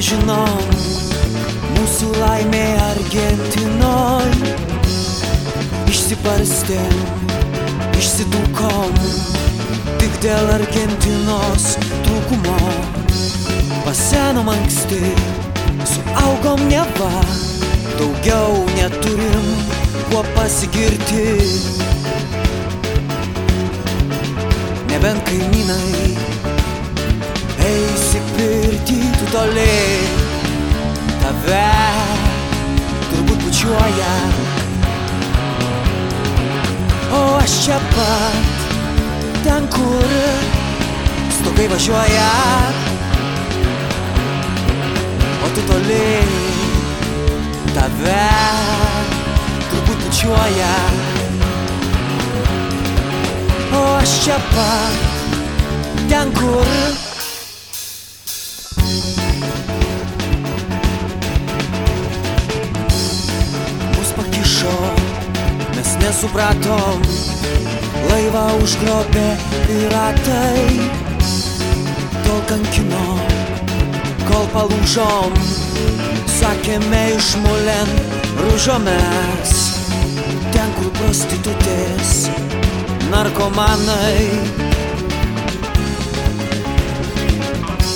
žinom, mūsų laimė Argentinoj. Išsiparstėm, išsidūkom, tik dėl Argentinos trūkumo. Pasenom anksti, suaugom neva, daugiau neturim kuo pasigirti. Nebent kaimynai tave turbūt bučiuoja. O aš čia pat, ten kur stogai važiuoja, o tu toli, tave turbūt bučiuoja. O aš čia pat, ten kur mus nesupratom, laivą užgrobė piratai, tol kankino, kol palūžom, sakėme išmulen rūžomės, ten kur prostitutės, narkomanai.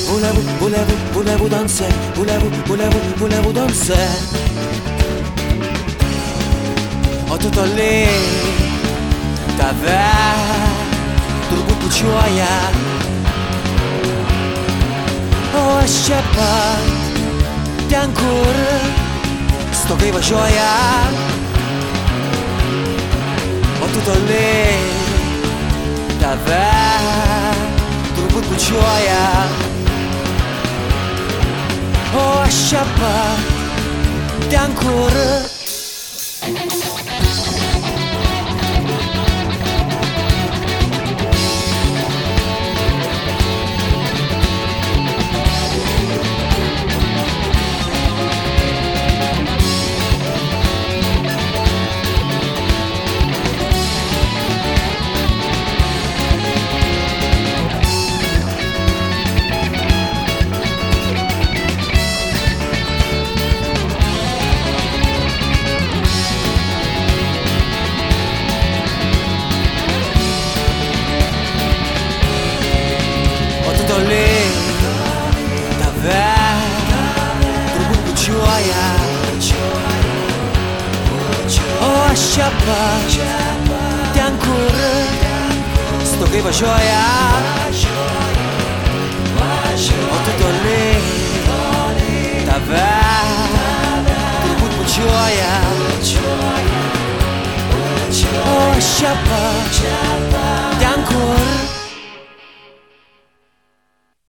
Voulez-vous, voulez-vous, voulez-vous danser Voulez-vous, voulez-vous, voulez-vous danser O tu toli Tave Turbūt bučiuoja. O aš čia pat Ten kur Stogai važiuoja. O tu toli Tave Turbūt bučiuoja. O aš čia pat Ten kur O tu toli Tave Turbūt bučiuoja O aš čia pat Ten kur Stogai važiuoja O tu toli Tave Turbūt bučiuoja O aš čia pat Ten kur